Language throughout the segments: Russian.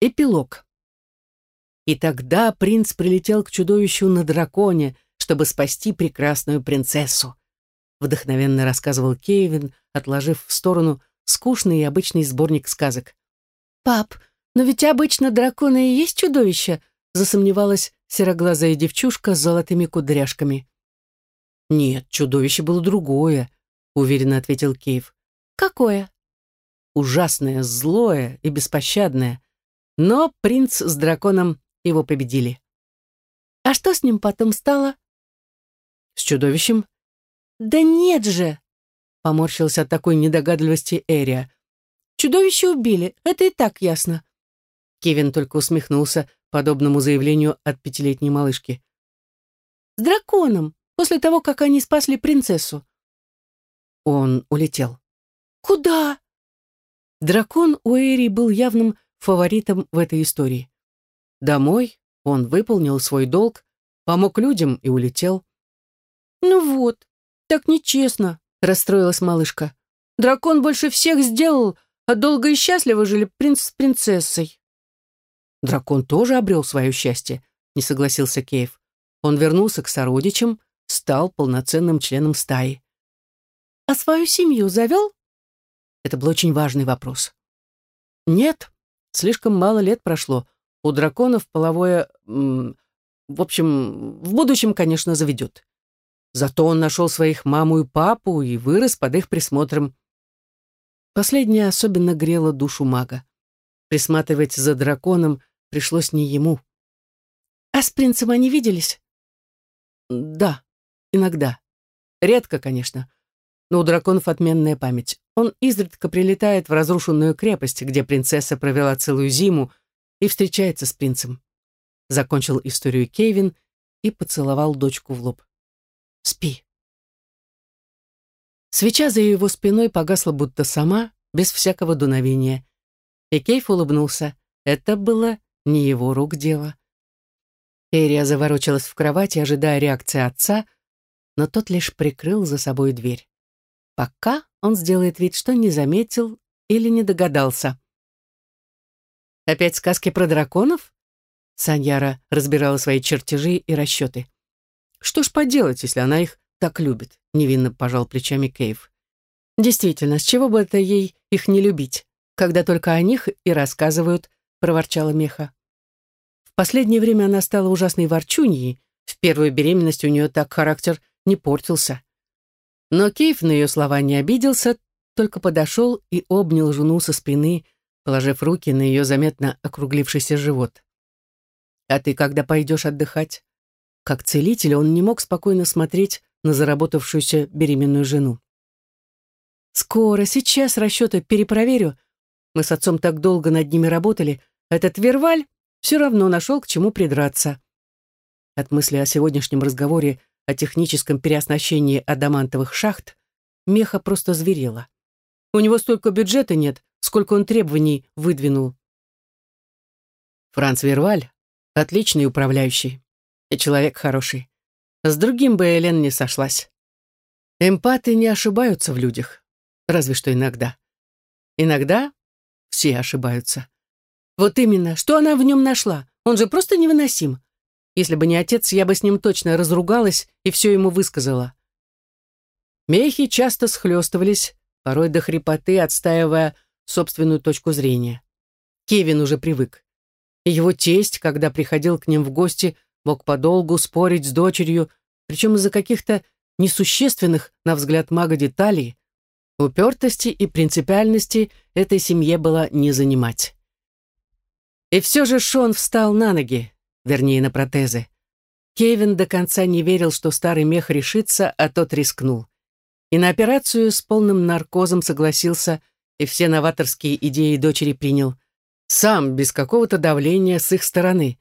Эпилог. И тогда принц прилетел к чудовищу на драконе, чтобы спасти прекрасную принцессу. Вдохновенно рассказывал Кевин, отложив в сторону скучный и обычный сборник сказок. «Пап, но ведь обычно драконы и есть чудовища», засомневалась сероглазая девчушка с золотыми кудряшками. «Нет, чудовище было другое», уверенно ответил Кейв. «Какое?» «Ужасное, злое и беспощадное. Но принц с драконом его победили. А что с ним потом стало? С чудовищем? Да нет же! Поморщился от такой недогадливости Эрия. Чудовище убили, это и так ясно. Кевин только усмехнулся подобному заявлению от пятилетней малышки. С драконом, после того, как они спасли принцессу. Он улетел. Куда? Дракон у Эри был явным фаворитом в этой истории. Домой он выполнил свой долг, помог людям и улетел. «Ну вот, так нечестно», — расстроилась малышка. «Дракон больше всех сделал, а долго и счастливо жили принц с принцессой». «Дракон тоже обрел свое счастье», — не согласился Кейв. Он вернулся к сородичам, стал полноценным членом стаи. «А свою семью завел?» Это был очень важный вопрос. «Нет, Слишком мало лет прошло. У драконов половое... В общем, в будущем, конечно, заведет. Зато он нашел своих маму и папу и вырос под их присмотром. Последнее особенно грело душу мага. Присматривать за драконом пришлось не ему. А с принцем они виделись? Да, иногда. Редко, конечно. Но у драконов отменная память. Он изредка прилетает в разрушенную крепость, где принцесса провела целую зиму, и встречается с принцем. Закончил историю Кевин и поцеловал дочку в лоб. «Спи». Свеча за его спиной погасла будто сама, без всякого дуновения. И Кейф улыбнулся. Это было не его рук дело. Эрия заворочилась в кровати, ожидая реакции отца, но тот лишь прикрыл за собой дверь. Пока он сделает вид, что не заметил или не догадался. «Опять сказки про драконов?» Саньяра разбирала свои чертежи и расчеты. «Что ж поделать, если она их так любит?» невинно пожал плечами Кейв. «Действительно, с чего бы это ей их не любить, когда только о них и рассказывают?» проворчала Меха. В последнее время она стала ужасной ворчуньей. В первую беременность у нее так характер не портился. Но Кейв на ее слова не обиделся, только подошел и обнял жену со спины, положив руки на ее заметно округлившийся живот. «А ты когда пойдешь отдыхать?» Как целитель он не мог спокойно смотреть на заработавшуюся беременную жену. «Скоро, сейчас расчеты перепроверю. Мы с отцом так долго над ними работали. Этот Верваль все равно нашел к чему придраться». От мысли о сегодняшнем разговоре о техническом переоснащении адамантовых шахт, Меха просто зверела. У него столько бюджета нет, сколько он требований выдвинул. Франц Верваль — отличный управляющий и человек хороший. С другим бы Элен не сошлась. Эмпаты не ошибаются в людях, разве что иногда. Иногда все ошибаются. Вот именно, что она в нем нашла? Он же просто невыносим. Если бы не отец, я бы с ним точно разругалась и все ему высказала. Мехи часто схлестывались, порой до хрипоты, отстаивая собственную точку зрения. Кевин уже привык. И его тесть, когда приходил к ним в гости, мог подолгу спорить с дочерью, причем из-за каких-то несущественных, на взгляд мага, деталей. Упертости и принципиальности этой семье было не занимать. И все же Шон встал на ноги, вернее, на протезы. Кевин до конца не верил, что старый мех решится, а тот рискнул. И на операцию с полным наркозом согласился, и все новаторские идеи дочери принял. Сам, без какого-то давления с их стороны.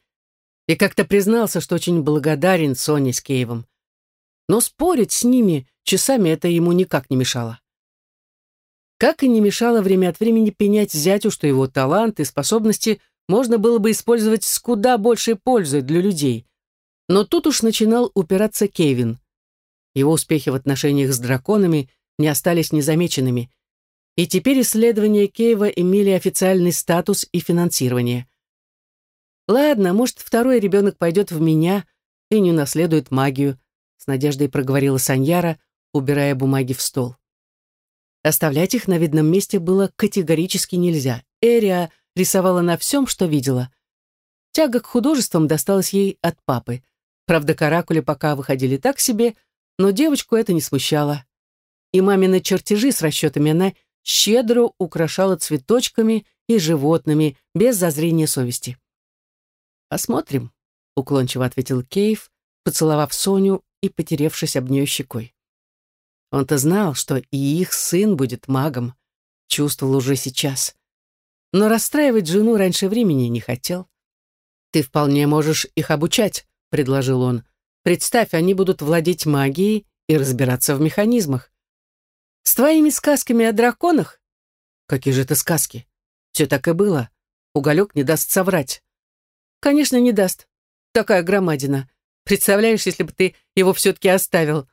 И как-то признался, что очень благодарен Соне с Киевом. Но спорить с ними часами это ему никак не мешало. Как и не мешало время от времени пенять зятю, что его талант и способности можно было бы использовать с куда большей пользой для людей. Но тут уж начинал упираться Кевин. Его успехи в отношениях с драконами не остались незамеченными. И теперь исследования Кейва имели официальный статус и финансирование. Ладно, может, второй ребенок пойдет в меня и не наследует магию, с надеждой проговорила Саньяра, убирая бумаги в стол. Оставлять их на видном месте было категорически нельзя. Эрия рисовала на всем, что видела. Тяга к художествам досталась ей от папы. Правда, каракули пока выходили так себе, но девочку это не смущало. И мамины чертежи с расчетами она щедро украшала цветочками и животными, без зазрения совести. «Посмотрим», — уклончиво ответил Кейв, поцеловав Соню и потеревшись об нее щекой. Он-то знал, что и их сын будет магом, чувствовал уже сейчас. Но расстраивать жену раньше времени не хотел. «Ты вполне можешь их обучать», — предложил он. «Представь, они будут владеть магией и разбираться в механизмах. С твоими сказками о драконах? Какие же это сказки? Все так и было. Уголек не даст соврать. Конечно, не даст. Такая громадина. Представляешь, если бы ты его все-таки оставил.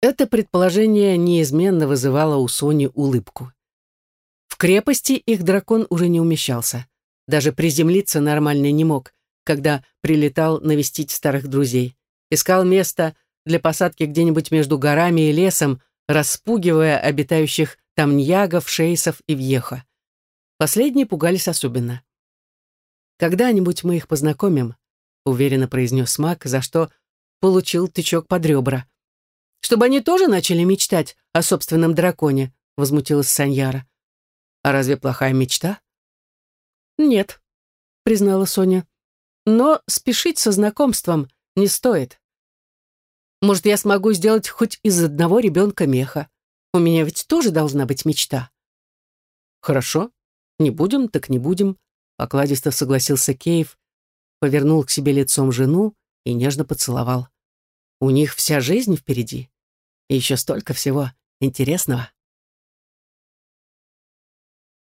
Это предположение неизменно вызывало у Сони улыбку. Крепости их дракон уже не умещался. Даже приземлиться нормально не мог, когда прилетал навестить старых друзей. Искал место для посадки где-нибудь между горами и лесом, распугивая обитающих там ньягов, шейсов и вьеха. Последние пугались особенно. «Когда-нибудь мы их познакомим», — уверенно произнес маг, за что получил тычок под ребра. «Чтобы они тоже начали мечтать о собственном драконе», — возмутилась Саньяра. «А разве плохая мечта?» «Нет», — признала Соня. «Но спешить со знакомством не стоит. Может, я смогу сделать хоть из одного ребенка меха. У меня ведь тоже должна быть мечта. Хорошо, не будем, так не будем, покладисто согласился Кейв, повернул к себе лицом жену и нежно поцеловал. У них вся жизнь впереди. И еще столько всего интересного.